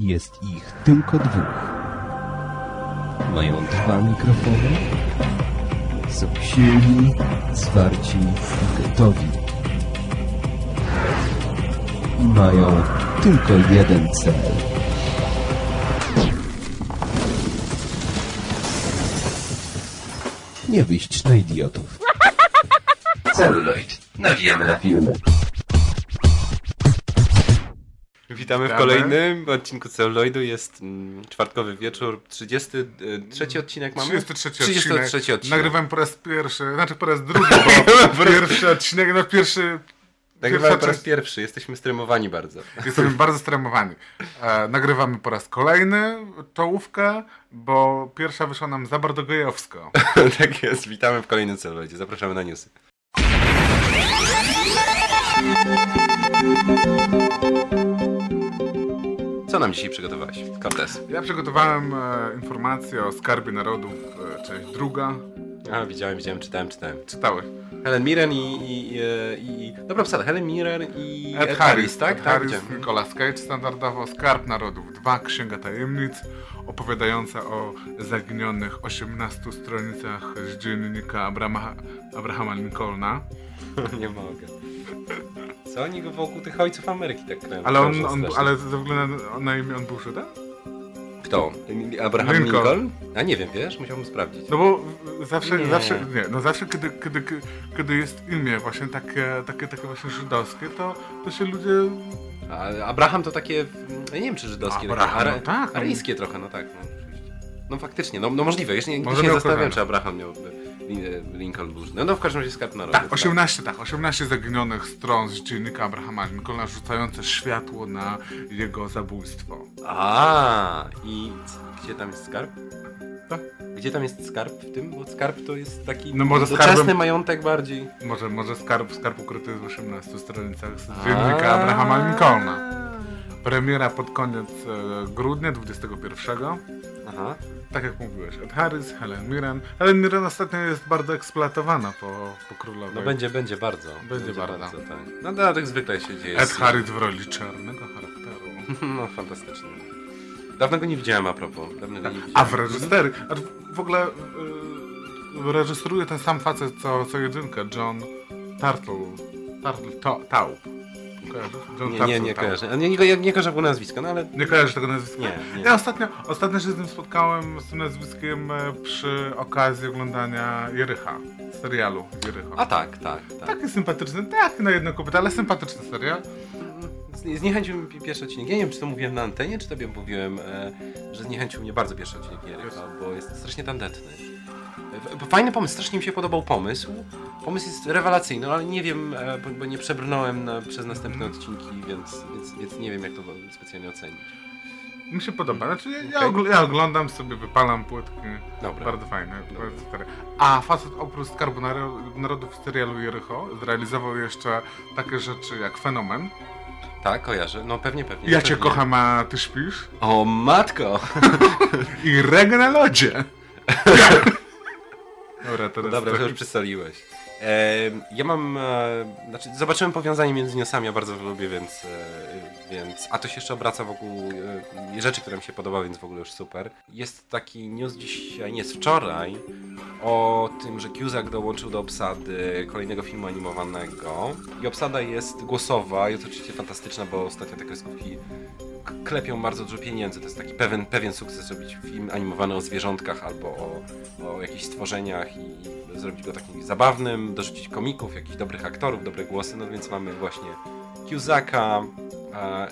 Jest ich tylko dwóch. Mają dwa mikrofony. Są silni, zwarci i gotowi. I mają tylko jeden cel. Nie wyjść na idiotów. Celuloid. Nawijamy na filmy. Witamy w kolejnym odcinku Celuloidu. Jest mm, czwartkowy wieczór, 33 odcinek mamy? 33 33 odcinek. odcinek. Nagrywam po raz pierwszy, znaczy po raz drugi, bo pierwszy odcinek, no pierwszy... Nagrywamy po raz pierwszy, jesteśmy stremowani bardzo. Jesteśmy bardzo stremowani. E, nagrywamy po raz kolejny czołówkę, bo pierwsza wyszła nam za bardzo gejowsko. tak jest, witamy w kolejnym Celuloidzie. Zapraszamy na newsy. Co nam dzisiaj przygotowałeś, Cortez? Ja przygotowałem e, informacje o Skarbie Narodów, e, część druga. A, widziałem, widziałem, czytałem, czytałem. Czytałeś? Helen Mirren i... i, i, i dobra obsada, Helen Mirren i Ed, Harris, tak? Ed tak, Harris, widziałem. Nicolas Cage standardowo, Skarb Narodów 2, Księga Tajemnic, opowiadająca o zaginionych 18 stronicach z dziennika Abrama, Abrahama Lincolna. Nie mogę. Co oni go wokół tych ojców Ameryki tak kręcą? Ale on, on ale ze względu na, imię on był Żydem? Kto? Abraham Lincoln. Lincoln? A nie wiem, wiesz? Musiałbym sprawdzić. No bo zawsze, Nie. zawsze, nie, no zawsze kiedy, kiedy, kiedy jest imię właśnie takie, takie, takie właśnie żydowskie, to, to się ludzie A Abraham to takie, ja nie wiem czy żydowskie, Abraham, takie no tak, no. aryjskie trochę, no tak. No, no faktycznie, no, no możliwe, jeszcze nie, nie korzenie. czy Abraham miał Lincoln był Żydem. No w każdym razie skarb narodów. Tak, 18, tak, 18 zaginionych stron z dziennika Abrahama Lincolna rzucające światło na jego zabójstwo. A i gdzie tam jest skarb? Co? Gdzie tam jest skarb w tym? Bo skarb to jest taki No może doczesny skarbem- majątek bardziej. Może, może skarb, skarb ukryty jest w 18 stronicach z dziennika Abrahama Lincolna. Premiera pod koniec e, grudnia 21. Aha. Tak jak mówiłeś, Ed Harris, Helen Mirren. Helen Mirren ostatnio jest bardzo eksploatowana po, po królowej. No będzie, będzie bardzo. Będzie bardzo. tak. No no, tak zwykle się dzieje. Ed Harris w roli czarnego charakteru. No fantastycznie. Dawno go nie widziałem a propos. Dawno nie widziałem. A w reżyserii, w ogóle y, reżyseruje ten sam facet co, co jedynkę, John Turtle. Turtle to, Taub. Kojarzysz? John Nie, nie, nie Taub. kojarzę. Nie, nie, nie kojarzę było nazwiska, no ale Nie kojarzysz tego nazwiska? Nie, nie. Ja ostatnio, ostatnio się z nim spotkałem, z tym nazwiskiem e, przy okazji oglądania Jericha, serialu Jericho. A tak, tak, tak. Taki sympatyczny, tak na jedno kopyto, ale sympatyczny serial. Z- Zniechęcił mnie pierwszy odcinek. Ja nie wiem, czy to mówiłem na antenie, czy tobie mówiłem, e, że zniechęcił mnie bardzo pierwszy odcinek Jericha, bo jest strasznie tandetny. Fajny pomysł, strasznie mi się podobał pomysł. Pomysł jest rewelacyjny, no ale nie wiem, e, bo, nie przebrnąłem na, przez następne odcinki, więc, więc, więc nie wiem, jak to specjalnie ocenić. Mi się podoba, znaczy ja, ja, ogl- ja oglądam sobie, wypalam płytki. Dobra. Bardzo fajne, bardzo stare. A facet oprócz Skarbu Naro- Narodów w serialu Jericho zrealizował jeszcze takie rzeczy jak Fenomen. Tak, kojarzę. No pewnie, pewnie. Ja cię pewnie. kocham, a ty śpisz. O matko! I Reggae na lodzie. Dobra, Dobra, to tak. już przysoliłeś. E, ja mam, e, znaczy zobaczyłem powiązanie między newsami, ja bardzo lubię, więc, e, więc, a to się jeszcze obraca wokół e, rzeczy, które mi się podobały, więc w ogóle już super. Jest taki news dzisiaj, nie, jest wczoraj, o tym, że Cusack dołączył do obsady kolejnego filmu animowanego i obsada jest głosowa, jest oczywiście fantastyczna, bo ostatnio te kreskówki klepią bardzo dużo pieniędzy. To jest taki pewien, pewien sukces zrobić film animowany o zwierzątkach albo o, o jakichś stworzeniach i, zrobić go takim zabawnym, dorzucić komików, jakichś dobrych aktorów, dobre głosy. No więc mamy właśnie Cusacka, e,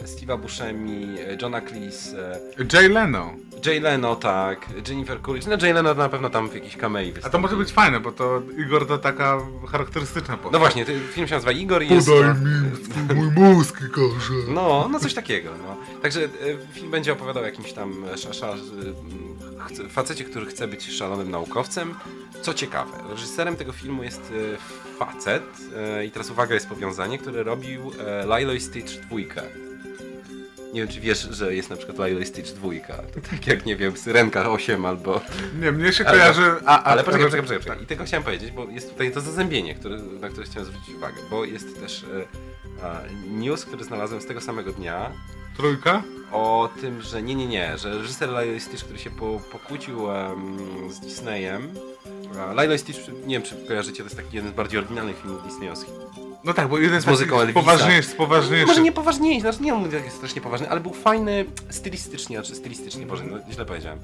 Steve'a Buscemi, e, Johna Cleese, e, Jay Leno. Jay Leno, tak, Jennifer Coolidge. No Jay Leno na pewno tam w jakiejś kamei A to może być fajne, bo to Igor to taka charakterystyczna postać. No właśnie, ten film się nazywa Igor i jest... Podaj mi mój mózg, Igorze. No, no coś takiego, no. Także e, film będzie opowiadał o jakimś tam sza, sza, chce- facecie, który chce być szalonym naukowcem. Co ciekawe, reżyserem tego filmu jest facet e, i teraz uwaga, jest powiązanie, który robił e, Lilo i Stitch dwójkę. Nie wiem, czy wiesz, że jest na przykład Lilo i Stitch dwójka. To tak jak, nie wiem, Syrenka 8 albo... Nie, mnie się kojarzy... A, a, Ale poczekaj, poczekaj, poczekaj, poczekaj. I tego chciałem powiedzieć, bo jest tutaj to zazębienie, które, na które chciałem zwrócić uwagę, bo jest też A, news, który znalazłem z tego samego dnia Trójka? o tym, że nie, nie, nie, że reżyser Lilo i Stitch, który się po, pokłócił em, z Disneyem. A Lilo i Stitch, nie wiem czy kojarzycie, to jest taki jeden z bardziej oryginalnych filmów disneyowskich. No tak, bo jeden z, Z muzyką Elvisa. poważniejszy, z poważniejszych. Może nie poważniejszy, znaczy nie mówię, że jest strasznie poważny, ale był fajny stylistycznie, znaczy stylistycznie, Boże, no, źle powiedziałem.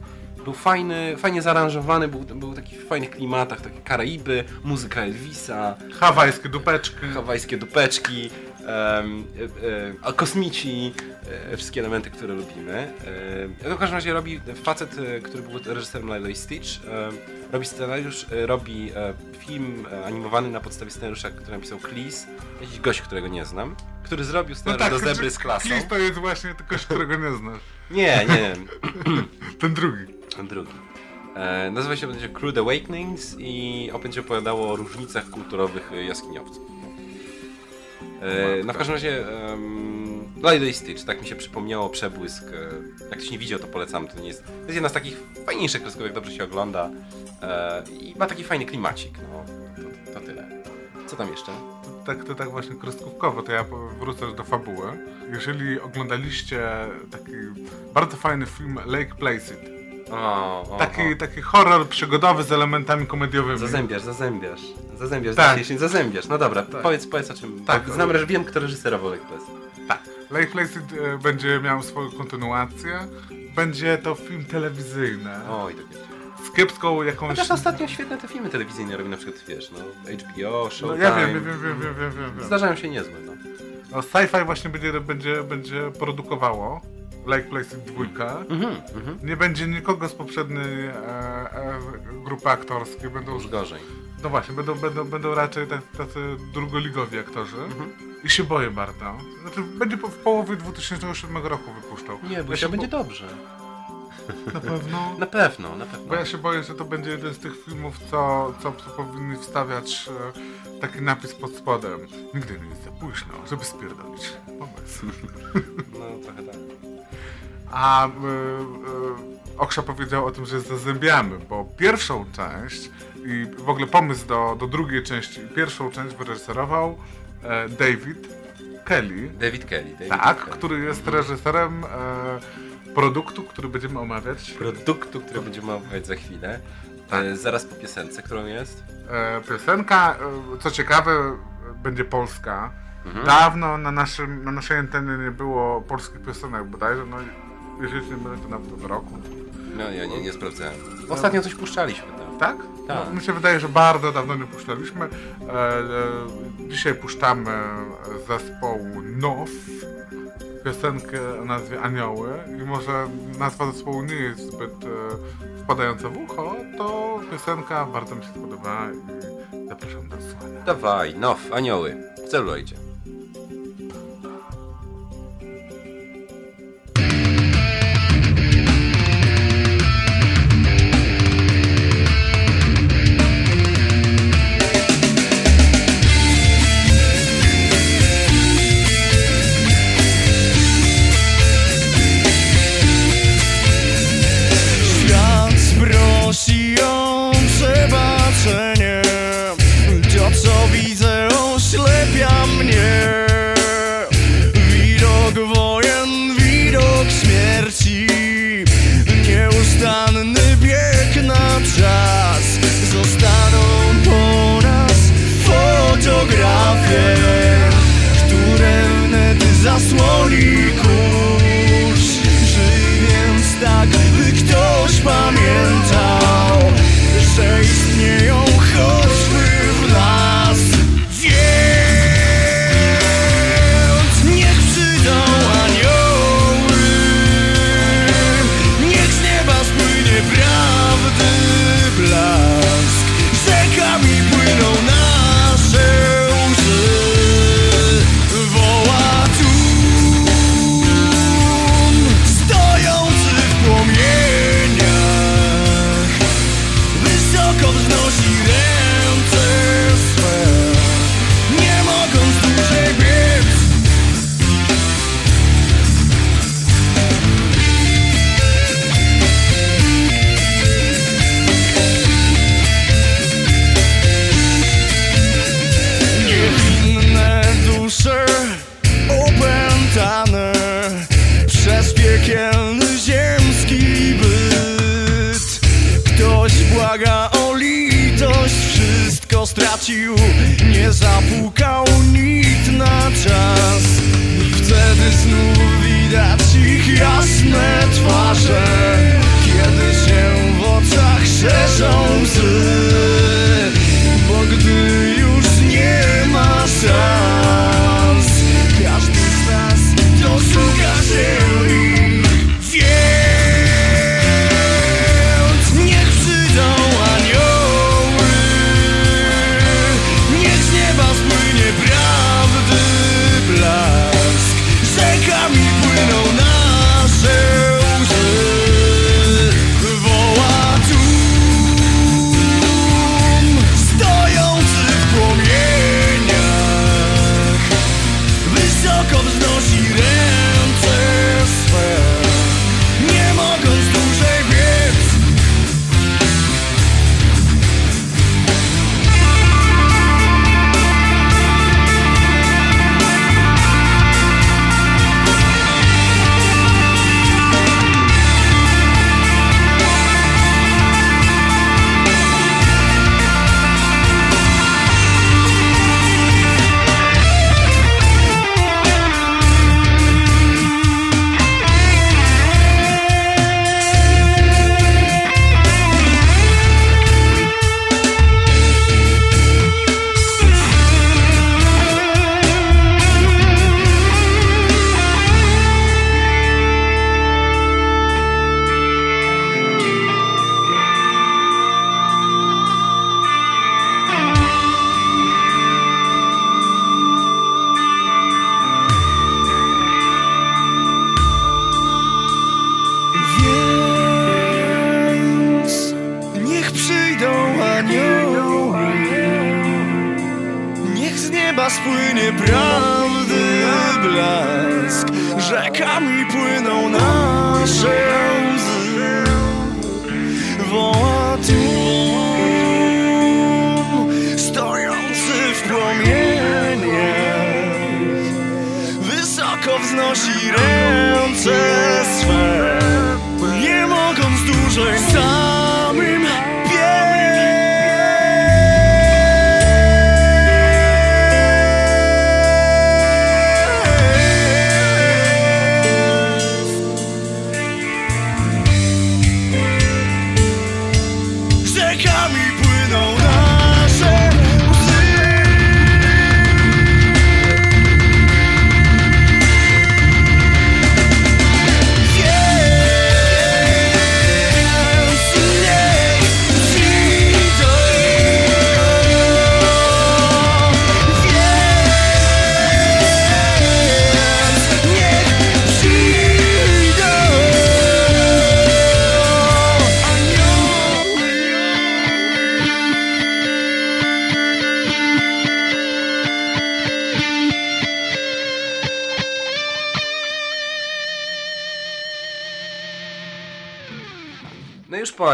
Był fajny, fajnie zaaranżowany, był, był taki w fajnych klimatach, takie Karaiby, muzyka Elvisa, Hawajskie dupeczki. hawajskie dupeczki, e, e, kosmici, e, wszystkie elementy, które lubimy. E, w każdym razie robi facet, e, który był reżyserem Lilo i Stitch, e, robi scenariusz, e, robi film animowany na podstawie scenariusza, który napisał Cleese, jakiś gość, którego nie znam, który zrobił scenariusz do Zebry z klasą. Klis to jest właśnie tylko, którego nie znasz. Nie, nie, Ten drugi. ten drugi. E, nazywa się będzie Crude Awakenings i będzie opowiadało o różnicach kulturowych jaskiniowców. E, no w każdym razie um, Lilo i Stitch, tak mi się przypomniało przebłysk. E, jak ktoś nie widział, to polecam. To, nie jest, to jest jedna z takich fajniejszych kreskówek, dobrze się ogląda e, i ma taki fajny klimacik. No, to, to tyle. Co tam jeszcze? Tak, to tak właśnie kreskówkowo, to ja wrócę do fabuły. Jeżeli oglądaliście taki bardzo fajny film Lake Placid, O, o, taki, o. taki horror przygodowy z elementami komediowymi. Zazębiasz, zazębiasz. Zazębiasz, Tak. tak. zazębiasz. No dobra, powiedz, powiedz o czym. Tak. Tak. Znam, że wiem, kto reżyserował Lake Placid. Tak. Lake Placid e, będzie miał swoją kontynuację. Będzie to film telewizyjny. Oj, to wiecie. Z kiepską jakąś... Chociaż ostatnio świetne te filmy telewizyjne robi na przykład, wiesz, no, HBO, No, Showtime. ja wiem, wiem, wiem, wiem, wiem, wiem, wiem, wiem. Zdarzają się niezłe, no. No, Sci-Fi właśnie będzie, będzie, będzie produkowało Lake Placid 2. Mhm, mhm. Nie będzie nikogo z poprzedniej e, e, grupy aktorskiej. Będą, Już gorzej. no właśnie, będą, będą, będą raczej tacy, drugoligowi aktorzy. Mhm. I się boję bardzo. Znaczy, będzie po, w połowie 2007 roku wypuszczał. Nie, bo ja się będzie bo- dobrze. Na pewno. Na pewno, na pewno. Bo ja się boję, że to będzie jeden z tych filmów, co, co, co powinni wstawiać e, taki napis pod spodem. Nigdy nie jest za późno, żeby spierdolić pomysł. No, trochę tak. A y, y, Oksza powiedział o tym, że zazębiamy, bo pierwszą część i w ogóle pomysł do, do drugiej części, pierwszą część wyreżyserował e, David Kelly, David Kelly. David tak, Kelly. który jest reżyserem e, produktu, który będziemy omawiać. Produktu, który będziemy omawiać za chwilę. Tak. E, zaraz po piosence, którą jest. E, piosenka, e, co ciekawe, e, będzie polska. Mhm. Dawno na, naszym, na naszej antenie nie było polskich piosenek bodajże, no nie mylę, to nawet od roku. No, ja nie, nie sprawdzałem. Ostatnio coś puszczaliśmy tam. Tak? Tak. No, mi się wydaje, że bardzo dawno nie puszczaliśmy. E, e, dzisiaj puszczamy zespołu NOF, piosenkę o nazwie Anioły i może nazwa zespołu nie jest zbyt e, wpadająca w ucho, to piosenka bardzo mi się spodobała i zapraszam do słuchania. Dawaj, now, anioły. W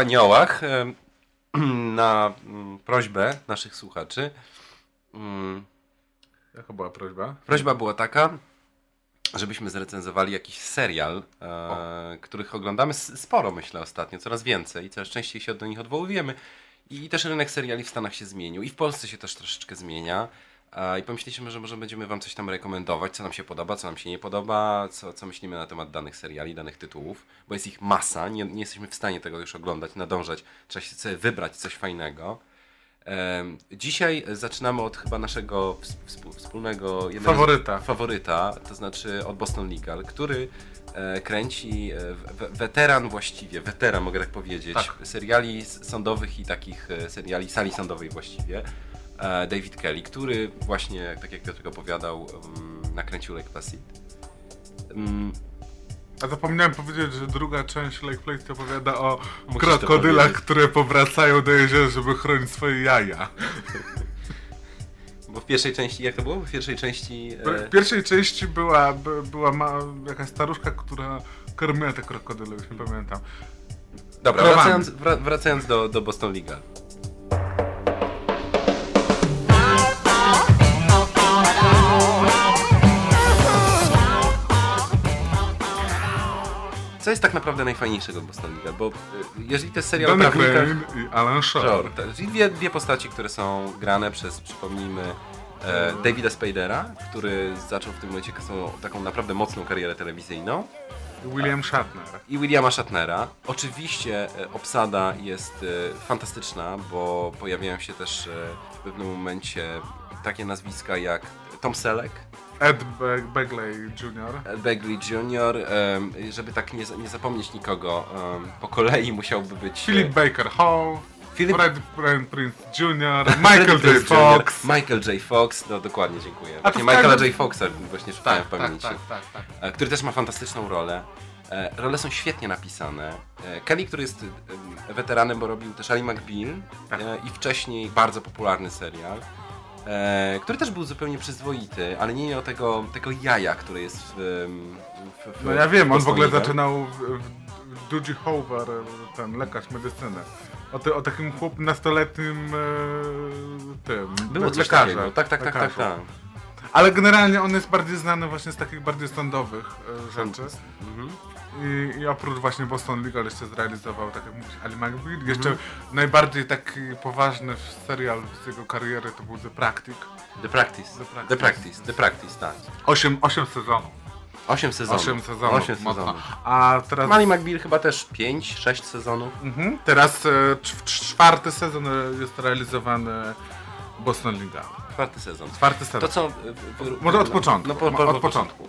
aniołach, na mm, prośbę naszych słuchaczy, mm, Jaka była prośba? prośba była taka, żebyśmy zrecenzowali jakiś serial, e, których oglądamy sporo, myślę, ostatnio, coraz więcej, coraz częściej się do nich odwołujemy. I też rynek seriali w Stanach się zmienił i w Polsce się też troszeczkę zmienia. I pomyśleliśmy, że może będziemy Wam coś tam rekomendować, co nam się podoba, co nam się nie podoba, co, co myślimy na temat danych seriali, danych tytułów, bo jest ich masa, nie, nie jesteśmy w stanie tego już oglądać, nadążać, trzeba się sobie wybrać coś fajnego. Em, Dzisiaj zaczynamy od chyba naszego współ- wspólnego Faworyta. faworyta, to znaczy od Boston Legal, który e, kręci e, we- weteran właściwie, weteran mogę tak powiedzieć, Tak. seriali sądowych i takich e, seriali sali sądowej właściwie. E, David Kelly, który właśnie, tak jak Piotr opowiadał, mm, nakręcił Lake Placid. Mm, A zapomniałem powiedzieć, że druga część Lake Place opowiada o Musisz krokodylach, które powracają do jeziora, żeby chronić swoje jaja. Bo w pierwszej części, jak to było? W pierwszej części... W E, pierwszej części była, by, była ma, jakaś staruszka, która karmiła te krokodyle, już nie pamiętam. dobra, wracając, wra- wracając do, do Boston Legal. Co jest tak naprawdę najfajniejszego w Boston Legal? Bo y, jeżeli to jest serial o Donny prawnikach... I Alan Shore. Shore, tak, czyli dwie, dwie postaci, które są grane przez, przypomnijmy, e, Davida Spadera, który zaczął w tym momencie taką naprawdę mocną karierę telewizyjną William Shatner. i Williama Shatnera. Oczywiście e, obsada jest e, fantastyczna, bo pojawiają się też e, w pewnym momencie takie nazwiska jak Tom Selleck, Ed Be- Begley Jr. Ed Begley Jr., em, żeby tak nie, nie zapomnieć nikogo, em, po kolei musiałby być... e, Philip Baker Hall. Philip- Fred Fred Prince Jr. Michael J. Fox. Michael J. Fox, no dokładnie, dziękuję. A Właśnie Michaela każdym- J. Foxa właśnie szukałem Tak, w tak, pamięci. tak, tak, tak. e, który też ma fantastyczną rolę. E, Role są świetnie napisane. E, Kelly, który jest e, weteranem, bo robił też Ali McBeal Tak. e, i wcześniej bardzo popularny serial, e, który też był zupełnie przyzwoity, ale nie miał tego, tego jaja, które jest w, w, w No ja wiem, on w ogóle zaczynał w, w, w Dudley Hoover, ten lekarz medycyny. O, ty, o takim chłop nastoletnim e, tym, Było coś lekarzem. takiego. Tak, tak, tak, tak, tak. Ale generalnie on jest bardziej znany właśnie z takich bardziej sądowych e, rzeczy. Mhm. I, I oprócz właśnie Boston Legal jeszcze zrealizował, tak jak mówisz, Ali McBeal. Jeszcze najbardziej taki poważny serial z jego kariery to był The Practice. The Practice. The Practice. The Practice, The Practice, tak. Osiem, osiem sezonów. Osiem sezonów. Osiem sezonów. Osiem mocno. sezonów. A teraz... Mali McBeal chyba też 5, 6 sezonów. Mhm. Teraz e, cz- czwarty sezon e, jest realizowany Boston Legal. Czwarty sezon. Czwarty sezon. To co... y, wy- Może od początku. No, po, po, od po początku.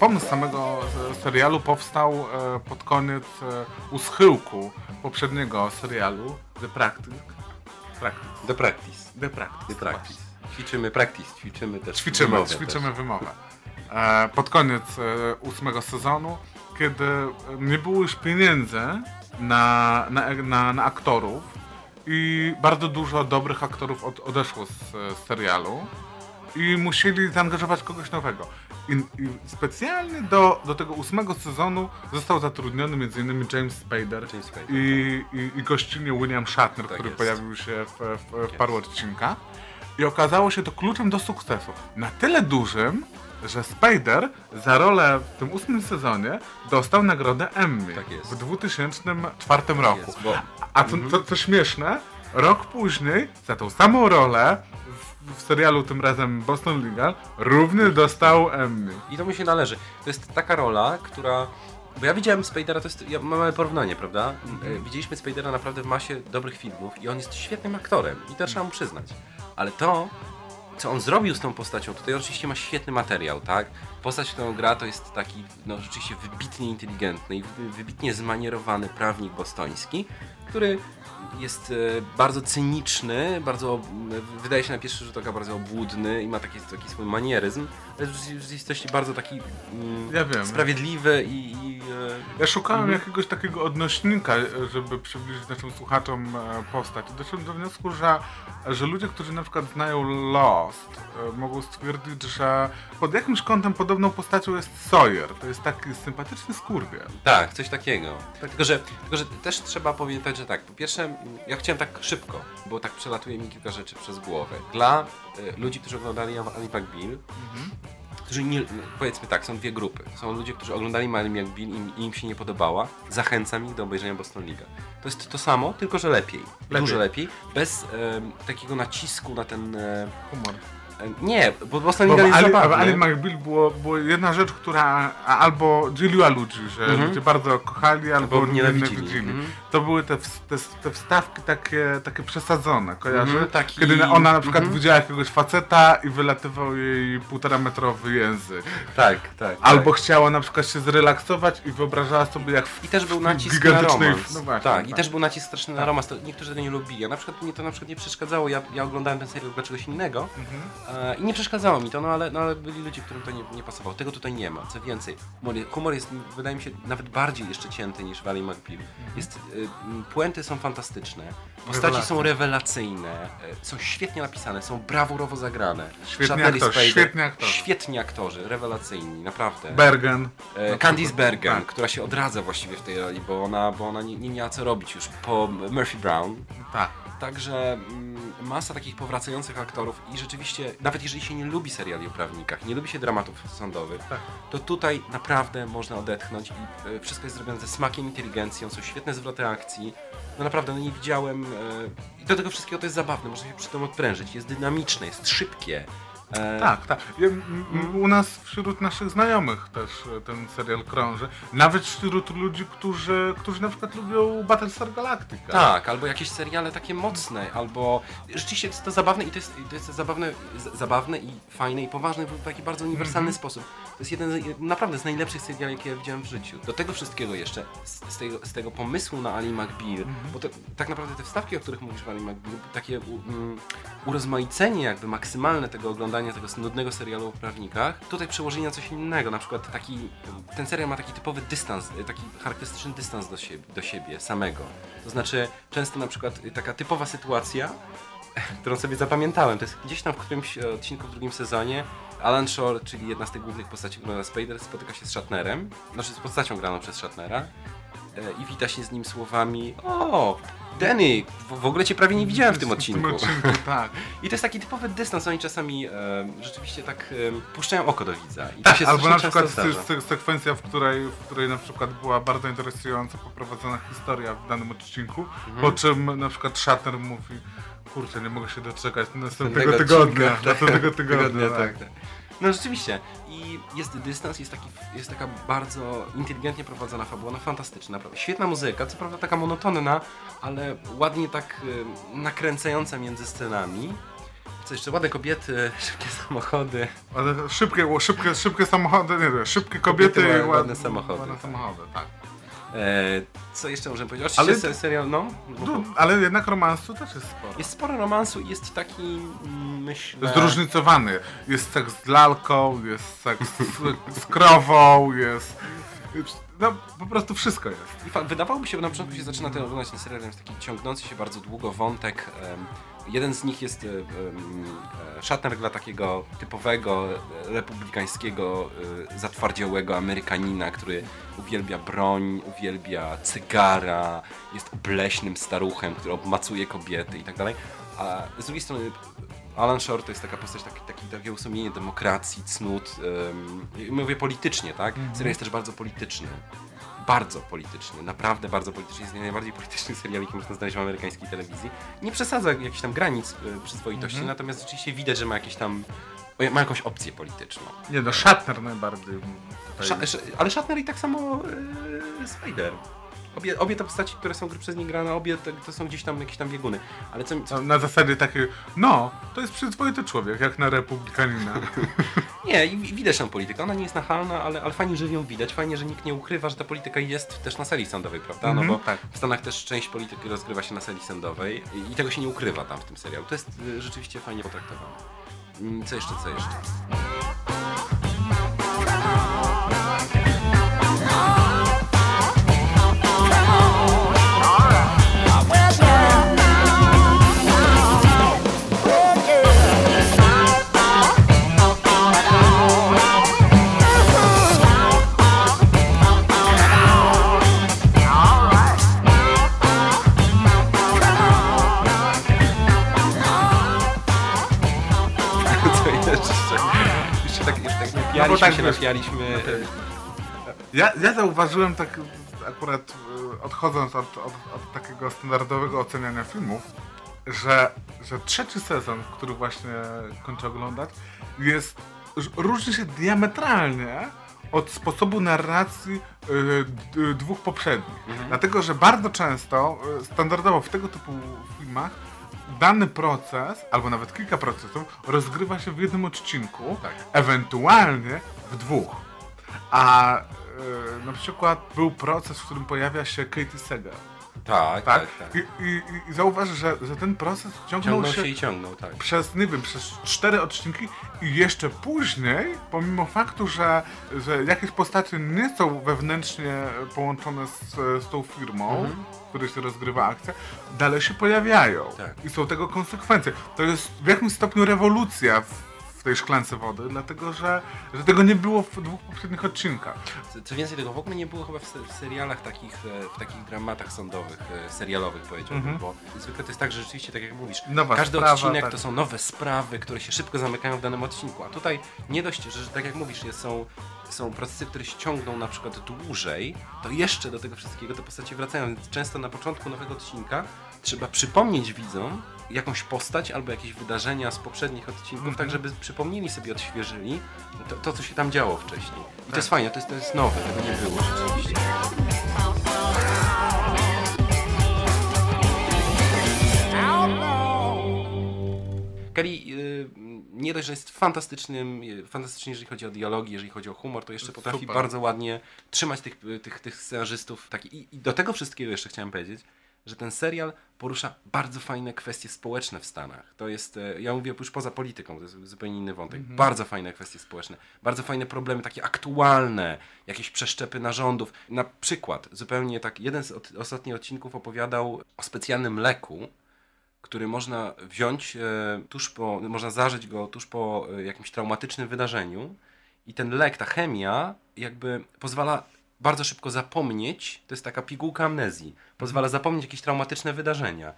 Pomysł samego e, serialu powstał e, pod koniec e, u schyłku poprzedniego serialu The Practice. Practice. The Practice. The Practice. The Practice. Ćwiczymy practice, ćwiczymy też Ćwiczymy, wymowę ćwiczymy też. wymowę. E, pod koniec e, ósmego sezonu, kiedy e, nie było już pieniędzy na, na, na, na aktorów i bardzo dużo dobrych aktorów od, odeszło z, z serialu i musieli zaangażować kogoś nowego. Specjalnie do, do tego ósmego sezonu został zatrudniony m.in. James Spader, James Spader, i, i, i gościnnie William Shatner, Tak który jest. pojawił się w, w, w jest. paru odcinkach. I okazało się to kluczem do sukcesu. Na tyle dużym, że Spader za rolę w tym ósmym sezonie dostał nagrodę Emmy Tak w 2004 roku. Jest, bo A co, co, co śmieszne, rok później za tą samą rolę w, serialu tym razem Boston Legal również dostał Emmy. I to mu się należy. To jest taka rola, która. Bo ja widziałem Spadera, to jest. Ja, mamy porównanie, prawda? E, Widzieliśmy Spadera naprawdę w masie dobrych filmów i on jest świetnym aktorem. I to trzeba mu przyznać. Ale to, co on zrobił z tą postacią, tutaj oczywiście ma świetny materiał, tak? Postać, którą gra, to jest taki, no rzeczywiście wybitnie inteligentny i wy- wybitnie zmanierowany prawnik bostoński, który jest e, bardzo cyniczny, bardzo, wydaje się na pierwszy rzut oka bardzo obłudny i ma taki, taki swój manieryzm, rzeczywistości bardzo taki mm, Ja wiem. sprawiedliwy i... i e, Ja szukałem Mhm. jakiegoś takiego odnośnika, żeby przybliżyć naszym słuchaczom e, postać. I Doszedłem do wniosku, że, że ludzie, którzy na przykład znają Lost, e, mogą stwierdzić, że pod jakimś kątem podobną postacią jest Sawyer. To jest taki sympatyczny skurwiel. Tak, coś takiego. Tylko że, tylko, że też trzeba pamiętać, że tak, po pierwsze, ja chciałem tak szybko, bo tak przelatuje mi kilka rzeczy przez głowę. Dla ludzi, którzy oglądali Ali McBeal, którzy nie, powiedzmy tak, są dwie grupy. Są ludzie, którzy oglądali Ali McBeal i, i im się nie podobała. Zachęcam ich do obejrzenia Boston League. To jest to samo, tylko że lepiej. Dużo lepiej. Bez em, takiego nacisku na ten... E, Humor. Nie, bo Boston w jest Ali, w zabawny. Ali McBeal było, było jedna rzecz, która albo dzieliła ludzi, że Mhm. ludzie bardzo kochali, albo Albo nienawidzili. nienawidzili. Mhm. To były te, te, te wstawki takie, takie przesadzone, kojarzy? Mhm, taki- Kiedy ona na przykład mhm. widziała jakiegoś faceta i wylatywał jej półtora metrowy język. Tak, tak. Albo tak. chciała na przykład się zrelaksować i wyobrażała sobie jak w I też był nacisk na romans. No właśnie, tak, i tak. też był nacisk straszny na romans. To niektórzy tego nie lubili. Ja na przykład mnie to na przykład nie przeszkadzało. Ja, ja oglądałem ten serial dla czegoś innego, E, I nie przeszkadzało mi to, no ale, no ale byli ludzie, którym to nie, nie pasowało. Tego tutaj nie ma. Co więcej, humor, humor jest, wydaje mi się, nawet bardziej jeszcze cięty niż Valley McBeal. Jest, y, m, puenty są fantastyczne, postaci Rewelacja. są rewelacyjne, e, są świetnie napisane, są brawurowo zagrane. Świetni aktorzy, Spader, świetni aktorzy. Świetni aktorzy, rewelacyjni, naprawdę. Bergen. E, Candice. Bergen, Tak. która się odradza właściwie w tej roli, bo ona, bo ona nie, nie miała co robić już po Murphy Brown. Tak. Także mm, masa takich powracających aktorów i rzeczywiście, nawet jeżeli się nie lubi seriali o prawnikach, nie lubi się dramatów sądowych, Tak. to tutaj naprawdę można odetchnąć i e, wszystko jest zrobione ze smakiem, inteligencją, są świetne zwroty akcji. No naprawdę, no nie widziałem... E, I do tego wszystkiego to jest zabawne, można się przy tym odprężyć, jest dynamiczne, jest szybkie. E, Tak, tak. U nas wśród naszych znajomych też e, ten serial krąży. Nawet wśród ludzi, którzy, którzy na przykład lubią Battlestar Galactica. Tak, albo jakieś seriale takie mocne, albo rzeczywiście jest to zabawne i to jest, to jest zabawne, zabawne i fajne i poważne w taki bardzo uniwersalny sposób. To jest jeden z, naprawdę z najlepszych seriali, jakie ja widziałem w życiu. Do tego wszystkiego jeszcze, z, z, tego, z tego pomysłu na Ali McBeal, bo to, tak naprawdę te wstawki, o których mówisz w Ali McBeal, takie u, mm, urozmaicenie jakby maksymalne tego oglądania tego nudnego serialu o prawnikach, tutaj przełożenie na coś innego, na przykład taki, ten serial ma taki typowy dystans, taki charakterystyczny dystans do siebie, do siebie samego. To znaczy, często na przykład taka typowa sytuacja, którą sobie zapamiętałem, to jest gdzieś tam w którymś e, odcinku w drugim sezonie, Alan Shore, czyli jedna z tych głównych postaci grana Spader, spotyka się z Shatnerem, znaczy z postacią graną przez Shatnera i wita się z nim słowami O, Danny, w, w ogóle cię prawie nie widziałem w tym W odcinku. tym odcinku, tak. I to jest taki typowy dystans, oni czasami e, rzeczywiście tak e, puszczają oko do widza. Tak, się albo na przykład se- sekwencja, w której, w której na przykład była bardzo interesująco poprowadzona historia w danym odcinku, Mhm. po czym na przykład Shatner mówi kurczę, nie mogę się doczekać następnego tygodnia, odcinka, następnego tygodnia, tak, tak. No rzeczywiście. I jest dystans, jest, taki, jest taka bardzo inteligentnie prowadzona fabuła, no fantastyczna. Świetna muzyka, co prawda taka monotonna, ale ładnie tak y, nakręcająca między scenami. Co jeszcze? Ładne kobiety, szybkie samochody. Ale szybkie, szybkie, szybkie samochody, nie, nie szybkie kobiety, Kobiety, i ładne ładne samochody, Ładne tak. samochody, tak. E, co jeszcze możemy powiedzieć? Oczywiście Ale- se- serial, no. No, ale jednak romansu też jest sporo. Jest sporo romansu i jest taki, mm, myślę... Zróżnicowany. Jest seks z lalką, jest seks z, z krową, jest... No, po prostu wszystko jest. I fa- wydawałoby się, że na początku się zaczyna ten oglądać ten serial, jest taki ciągnący się bardzo długo wątek. jeden z nich jest em, e, Shatner dla takiego typowego e, republikańskiego, e, zatwardziałego Amerykanina, który uwielbia broń, uwielbia cygara, jest obleśnym staruchem, który obmacuje kobiety i tak dalej. A z drugiej strony Alan Shore to jest taka postać, taki, taki, takie usumienie demokracji, cnót, um, mówię politycznie, tak? Serial jest też bardzo polityczny. Bardzo polityczny, naprawdę bardzo polityczny. Jest najbardziej polityczny serial, jaki można znaleźć w amerykańskiej telewizji. Nie przesadza jakichś tam granic e, przyzwoitości, natomiast rzeczywiście widać, że ma jakieś tam, ma jakąś opcję polityczną. Nie no, Shatner najbardziej tutaj... Sz, ale Shatner i tak samo e, Spider. Obie, obie te postaci, które są przez nie grane, obie to, to są gdzieś tam jakieś tam bieguny. Ale co, co No, Na zasadzie takiej, no, to jest przyzwoity człowiek, jak na republikanina. Nie, i wi- widać tą politykę. Ona nie jest nachalna, ale, ale fajnie, że ją widać. Fajnie, że nikt nie ukrywa, że ta polityka jest też na sali sądowej, prawda? Mhm, no bo tak. w Stanach też część polityki rozgrywa się na sali sądowej i, i tego się nie ukrywa tam w tym serialu. To jest y, rzeczywiście fajnie potraktowane. Mm, Co jeszcze, co jeszcze? Tak się, wiesz. Ja, ja zauważyłem tak akurat y, odchodząc od, od, od takiego standardowego oceniania filmów, że, że trzeci sezon, który właśnie kończę oglądać, jest różni się diametralnie od sposobu narracji y, d- dwóch poprzednich. Dlatego, że bardzo często y, standardowo w tego typu filmach dany proces, albo nawet kilka procesów, rozgrywa się w jednym odcinku, Tak. ewentualnie w dwóch. A e, na przykład był proces, w którym pojawia się Katie Segal. Tak, Tak? tak, tak. I, i, i zauważ, że, że ten proces ciągnął, Ciągnął się, się i ciągnął, tak. przez, nie wiem, przez cztery odcinki i jeszcze później, pomimo faktu, że, że jakieś postacie nie są wewnętrznie połączone z, z tą firmą, w której się rozgrywa akcja, dalej się pojawiają. Tak. I są tego konsekwencje. To jest w jakimś stopniu rewolucja w tej szklance wody, dlatego że, że tego nie było w dwóch poprzednich odcinkach. Co- więcej, tego w ogóle nie było chyba w, se- w serialach takich, e, w takich dramatach sądowych, e, serialowych powiedziałbym, Mhm. bo zwykle to jest tak, że rzeczywiście, tak jak mówisz, Nowa każdy sprawa, odcinek tak. to są nowe sprawy, które się szybko zamykają w danym odcinku, a tutaj nie dość, że tak jak mówisz, są, są procesy, które się ciągną na przykład dłużej, to jeszcze do tego wszystkiego te postacie wracają, więc często na początku nowego odcinka trzeba przypomnieć widzom jakąś postać albo jakieś wydarzenia z poprzednich odcinków, Mhm. tak żeby przypomnieli sobie, odświeżyli to, to, co się tam działo wcześniej. I to Tak. jest fajne, to jest, to jest nowe, tego nie było rzeczywiście. Kelly y, nie dość, że jest fantastycznym, y, fantastyczny, jeżeli chodzi o dialogi, jeżeli chodzi o humor, to jeszcze potrafi Super. bardzo ładnie trzymać tych, y, tych, tych scenarzystów. Taki, i, I do tego wszystkiego jeszcze chciałem powiedzieć, że ten serial porusza bardzo fajne kwestie społeczne w Stanach. To jest, e, ja mówię już poza polityką, to jest zupełnie inny wątek. Bardzo fajne kwestie społeczne, bardzo fajne problemy, takie aktualne, jakieś przeszczepy narządów. Na przykład, zupełnie tak, jeden z od, ostatnich odcinków opowiadał o specjalnym leku, który można wziąć e, tuż po, można zażyć go tuż po e, jakimś traumatycznym wydarzeniu i ten lek, ta chemia jakby pozwala bardzo szybko zapomnieć, to jest taka pigułka amnezji, pozwala zapomnieć jakieś traumatyczne wydarzenia.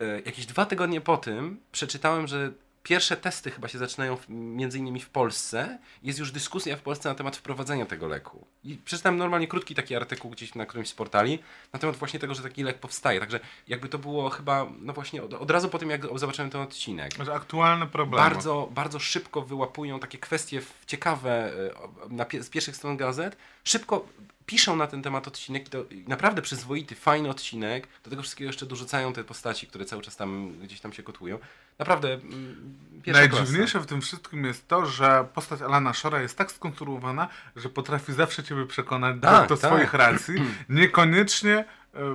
E, jakieś dwa tygodnie po tym przeczytałem, że pierwsze testy chyba się zaczynają w, między innymi w Polsce. Jest już dyskusja w Polsce na temat wprowadzenia tego leku. I przeczytałem normalnie krótki taki artykuł gdzieś na którymś z portali na temat właśnie tego, że taki lek powstaje. Także jakby to było chyba, no właśnie od, od razu po tym, jak zobaczyłem ten odcinek. Aktualne problemy. Bardzo, bardzo szybko wyłapują takie kwestie ciekawe e, na pie, z pierwszych stron gazet. Szybko piszą na ten temat odcinek i to naprawdę przyzwoity, fajny odcinek. Do tego wszystkiego jeszcze dorzucają te postaci, które cały czas tam gdzieś tam się kotłują. Naprawdę mm, Najdziwniejsze w tym wszystkim jest to, że postać Alana Shora jest tak skonstruowana, że potrafi zawsze ciebie przekonać do, Tak, do tak. swoich racji, niekoniecznie e,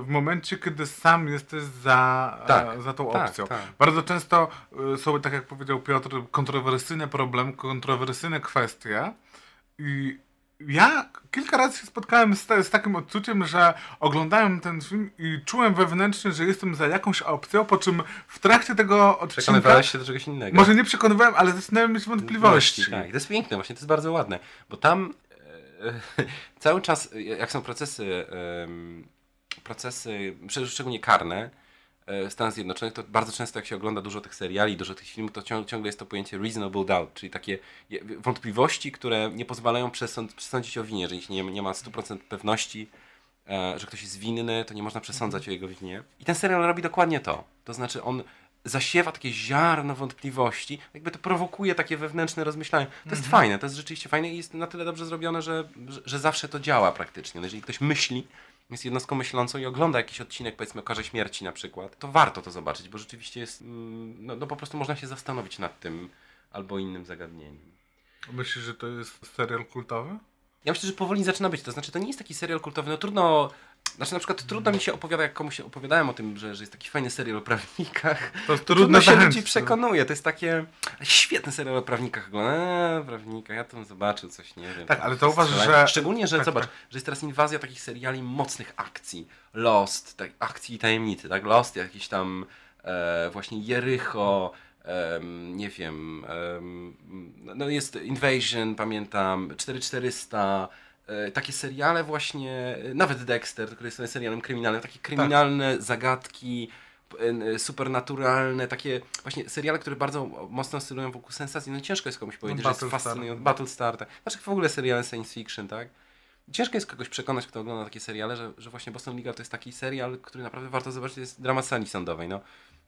w momencie, kiedy sam jesteś za, e, Tak, za tą tak, opcją. tak. Bardzo często e, są, tak jak powiedział Piotr, kontrowersyjne problemy, kontrowersyjne kwestie i ja kilka razy się spotkałem z, z takim odczuciem, że oglądałem ten film i czułem wewnętrznie, że jestem za jakąś opcją, po czym w trakcie tego odcinka Przekonywałeś się do czegoś innego. może nie przekonywałem, ale zaczynałem mieć wątpliwości. Tak, i to jest piękne, właśnie to jest bardzo ładne, bo tam e, cały czas, e, jak są procesy, em, procesy, przecież szczególnie karne e, w Stanach Zjednoczonych, to bardzo często jak się ogląda dużo tych seriali, dużo tych filmów, to cią- ciągle jest to pojęcie reasonable doubt, czyli takie wątpliwości, które nie pozwalają przesąd, przesądzić o winie, że jeśli nie, nie ma 100% pewności, e, że ktoś jest winny, to nie można przesądzać o jego winie. I ten serial robi dokładnie to. To znaczy on zasiewa takie ziarno wątpliwości, jakby to prowokuje takie wewnętrzne rozmyślania. To jest fajne, to jest rzeczywiście fajne i jest na tyle dobrze zrobione, że, że, że zawsze to działa praktycznie. No jeżeli ktoś myśli, jest jednostką myślącą i ogląda jakiś odcinek, powiedzmy o karze śmierci na przykład, to warto to zobaczyć, bo rzeczywiście jest, mm, no, no po prostu można się zastanowić nad tym albo innym zagadnieniem. Myślisz, że to jest serial kultowy? Ja myślę, że powoli zaczyna być. To znaczy, to nie jest taki serial kultowy. No trudno. Znaczy, na przykład trudno mi się opowiada, jak komuś opowiadałem o tym, że, że jest taki fajny serial o prawnikach. To jest Trudno się ludzi przekonuje. To jest takie świetny serial o prawnikach. Eee, prawnika, ja tam zobaczę coś, nie wiem. Tak, ale zauważ, strzelają. że- Szczególnie, że tak, zobacz, tak. że jest teraz inwazja takich seriali mocnych akcji. Lost, tak, akcji i tajemnicy, tak? Lost, jakiś tam e, właśnie Jericho, nie wiem, em, no jest Invasion, pamiętam, 4400, e, takie seriale właśnie, e, nawet Dexter, który jest serialem kryminalnym, takie kryminalne zagadki, p- e, supernaturalne, takie właśnie seriale, które bardzo mocno oscylują wokół sensacji. No ciężko jest komuś powiedzieć, że jest fascynujący. Battlestar, tak. Znaczy w ogóle seriale science fiction, tak? Ciężko jest kogoś przekonać, kto ogląda takie seriale, że, że właśnie Boston Legal to jest taki serial, który naprawdę warto zobaczyć, jest dramat sali sądowej, no.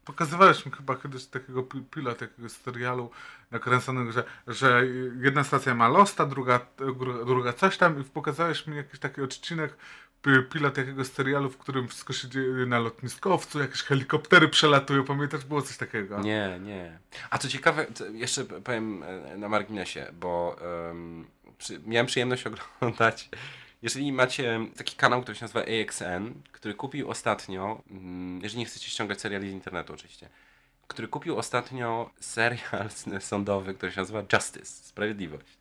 Pokazywałeś mi chyba kiedyś takiego pi- pilot jakiegoś serialu nakręconego, że, że jedna stacja ma Losta, druga, dru- druga coś tam i pokazałeś mi jakiś taki odcinek pi- pilot jakiegoś serialu, w którym wszystko się dzieje na lotniskowcu, jakieś helikoptery przelatują, pamiętasz, było coś takiego? Nie, nie. A co ciekawe, to jeszcze powiem e, na marginesie, bo em, przy, miałem przyjemność oglądać Jeżeli macie taki kanał, który się nazywa AXN, który kupił ostatnio, mm, jeżeli nie chcecie ściągać seriali z internetu oczywiście, który kupił ostatnio serial sądowy, który się nazywa Justice, Sprawiedliwość.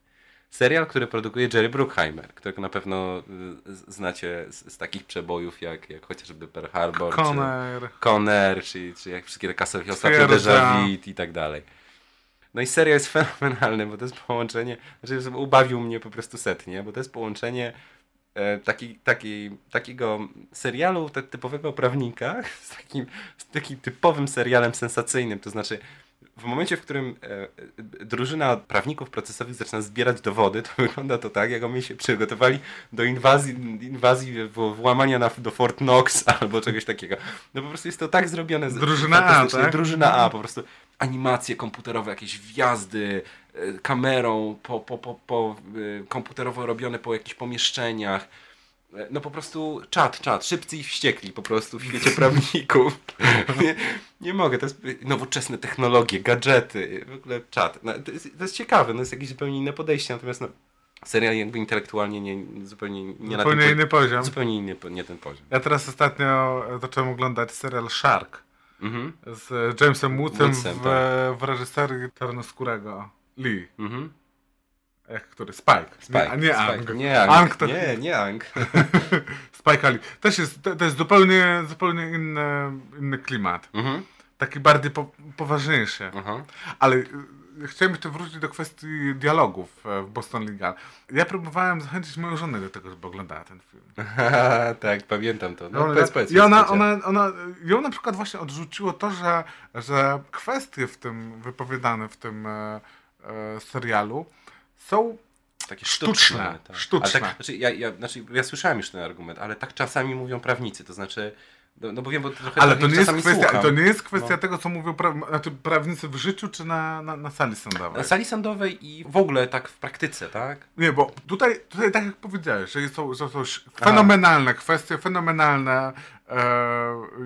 Serial, który produkuje Jerry Bruckheimer, którego na pewno y, znacie z, z takich przebojów jak, jak chociażby Pearl Harbor, Conner. czy Conner, czy, czy jak wszystkie te kasowe ostatnio Twierdza. Deja i tak dalej. No i serial jest fenomenalny, bo to jest połączenie, znaczy ubawił mnie po prostu setnie, bo to jest połączenie taki, taki, takiego serialu typowego o prawnikach z takim, z takim typowym serialem sensacyjnym, to znaczy w momencie, w którym e, e, drużyna prawników procesowych zaczyna zbierać dowody, to wygląda to tak, jak oni się przygotowali do inwazji, inwazji w- włamania na, do Fort Knox albo czegoś takiego. No po prostu jest to tak zrobione. Drużyna A, tak? Drużyna A, po prostu animacje komputerowe, jakieś wjazdy e, kamerą, po, po, po, po e, komputerowo robione po jakichś pomieszczeniach. E, No po prostu czat, czat, szybcy i wściekli po prostu w świecie prawników. nie, nie mogę, to jest nowoczesne technologie, gadżety, w ogóle czat. No, to, jest, to jest ciekawe, no jest jakieś zupełnie inne podejście, natomiast no, serial jakby intelektualnie nie, zupełnie nie na Zupełnie tym inny poziom. Zupełnie inny, nie ten poziom. Ja teraz ostatnio e, zacząłem oglądać serial Shark Mhm, z e, Jamesem Woodsem Woodsem, w, tak. w reżyserii czarnoskórego Lee. mhm. Jak który? Spike. Spike, Nie, a nie Spike. Ang. Nie, Ang. Ang to Nie, nie Ang. Spike Ali. Też jest, to, jest zupełnie, zupełnie inny, inny klimat. mhm, Taki bardziej po, poważniejszy. aha. Ale y, chciałem jeszcze wrócić do kwestii dialogów e, w Boston Legal. Ja próbowałem zachęcić moją żonę do tego, żeby oglądała ten film. tak, pamiętam to. No, powiedz, powiedz, I ona, ona, ona, ją na przykład właśnie odrzuciło to, że, że kwestie w tym wypowiadane w tym e, serialu są Takie Sztuczne, sztuczne. tak. sztuczne. Tak, znaczy, ja, ja, znaczy, ja słyszałem już ten argument, ale tak czasami mówią prawnicy, to znaczy, no, no bo wiem, bo trochę Ale to nie, jest kwestia, słucham. to nie jest kwestia No. tego, co mówią pra, znaczy prawnicy w życiu, czy na, na, na sali sądowej. Na sali sądowej i w ogóle tak w praktyce, tak? Nie, bo tutaj, tutaj tak jak powiedziałeś, że są, że są fenomenalne kwestie, fenomenalne e,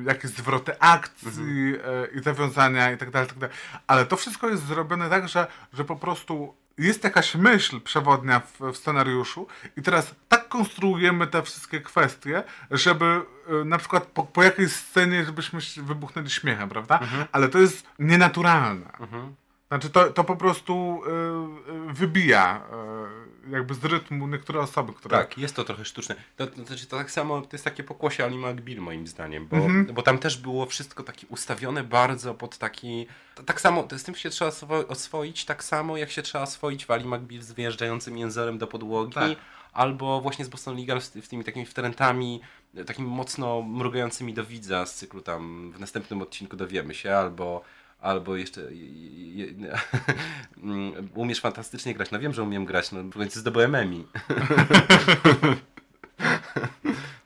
jakieś zwroty akcji Mhm. e, i zawiązania i tak dalej, tak dalej. Ale to wszystko jest zrobione tak, że, że po prostu jest jakaś myśl przewodnia w, w scenariuszu i teraz tak konstruujemy te wszystkie kwestie, żeby e, na przykład po, po jakiejś scenie, żebyśmy wybuchnęli śmiechem, prawda? Ale to jest nienaturalne. Mhm. Znaczy to, to po prostu y, y, wybija y, jakby z rytmu niektóre osoby, które... Tak, jest to trochę sztuczne. To, to, znaczy, to tak samo, to jest takie pokłosie Ali McBeal moim zdaniem, bo, Mhm. bo tam też było wszystko takie ustawione bardzo pod taki... to Tak samo, to z tym się trzeba oswo- oswoić, tak samo jak się trzeba oswoić w Ali McBeal z wyjeżdżającym jęzorem do podłogi, Tak. albo właśnie z Boston Legal z, tymi takimi wtrętami, takimi mocno mrugającymi do widza z cyklu tam w następnym odcinku dowiemy się, albo albo jeszcze je, je, mm, umiesz fantastycznie grać. No wiem, że umiem grać, no w końcu zdobyłem Emmy.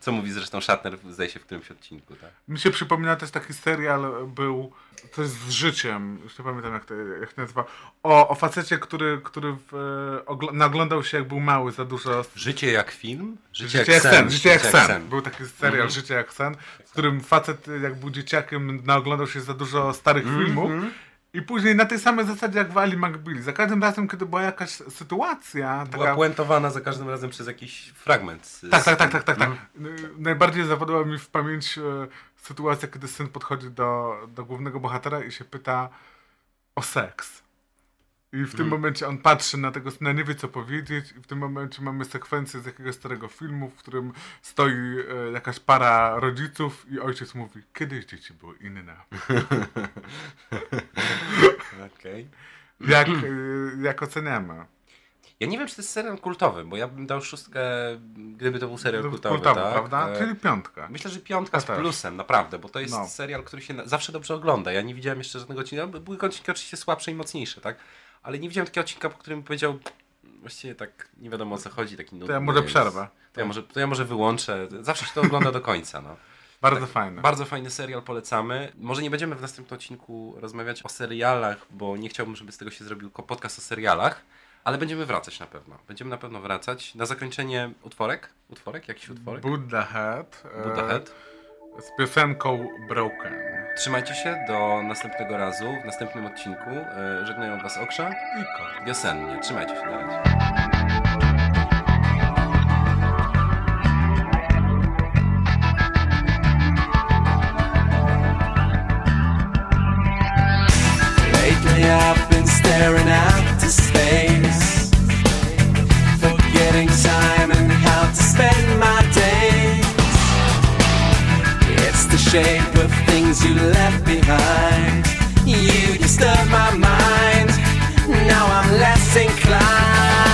Co mówi zresztą Shatner, zdaje się w którymś odcinku, tak? Mi się przypomina też taki serial był, coś z życiem, już nie pamiętam jak to jak nazywa, o, o facecie, który, który w, e, ogl- naglądał się jak był mały za dużo... Życie jak film? Życie, jak sen. Życie jak sen. Był taki serial Mhm. Życie jak sen, w którym facet jak był dzieciakiem naoglądał się za dużo starych Mhm. filmów i później na tej samej zasadzie jak w Ali McBeal. Za każdym razem, kiedy była jakaś sytuacja Była taka puentowana za każdym razem przez jakiś fragment. z- Tak, tak, tak, tak, tak, tak. Mhm. Y, Najbardziej zapadła mi w pamięć e, sytuacja, kiedy syn podchodzi do, do głównego bohatera i się pyta o seks. I w tym Mhm. momencie on patrzy na tego syna, nie wie co powiedzieć i w tym momencie mamy sekwencję z jakiegoś starego filmu, w którym stoi e, jakaś para rodziców i ojciec mówi, kiedyś dzieci były inne. Okej. Jak, e, jak oceniamy? Ja nie wiem, czy to jest serial kultowy, bo ja bym dał szóstkę, gdyby to był serial kultowy, Kultowy, tak? prawda? E, Czyli piątka. Myślę, że piątka Ja z też. plusem, naprawdę, bo to jest No. serial, który się zawsze dobrze ogląda. Ja nie widziałem jeszcze żadnego odcinka. Były odcinki oczywiście słabsze i mocniejsze, tak? Ale nie widziałem takiego odcinka, po którym powiedział, właściwie tak nie wiadomo o co chodzi, taki nudny To ja może przerwę. To ja może, to ja może wyłączę. Zawsze się to ogląda do końca, no. Bardzo fajne. Bardzo fajny serial, polecamy. Może nie będziemy w następnym odcinku rozmawiać o serialach, bo nie chciałbym, żeby z tego się zrobił podcast o serialach, ale będziemy wracać na pewno. Będziemy na pewno wracać. Na zakończenie utworek? Utworek? Jakiś utworek? Buddha Head. e, Buddha Head z piosenką Broken. Trzymajcie się do następnego razu, w następnym odcinku. E, żegnają Was Okrza i Kot. Wiosennie. Trzymajcie się. Na razie. I've been staring space. shape of things you left behind. You disturb my mind, now I'm less inclined.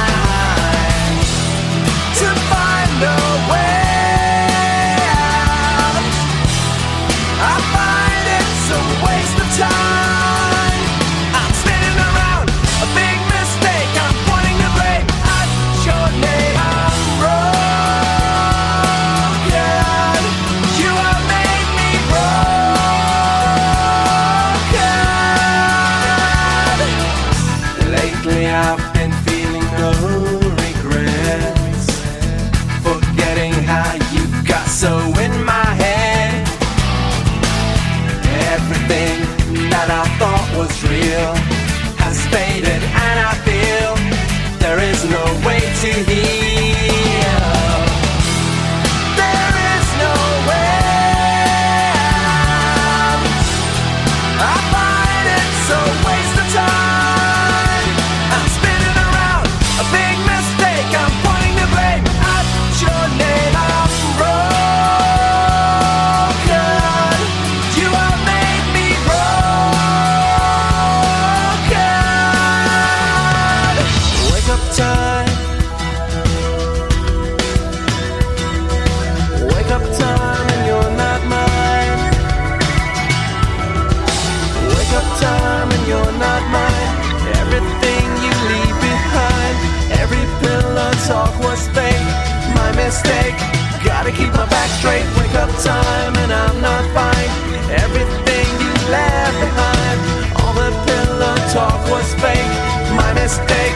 talk was fake, my mistake. Gotta keep my back straight, wake up time, and I'm not fine. Everything you left behind, all the pillow talk was fake, my mistake.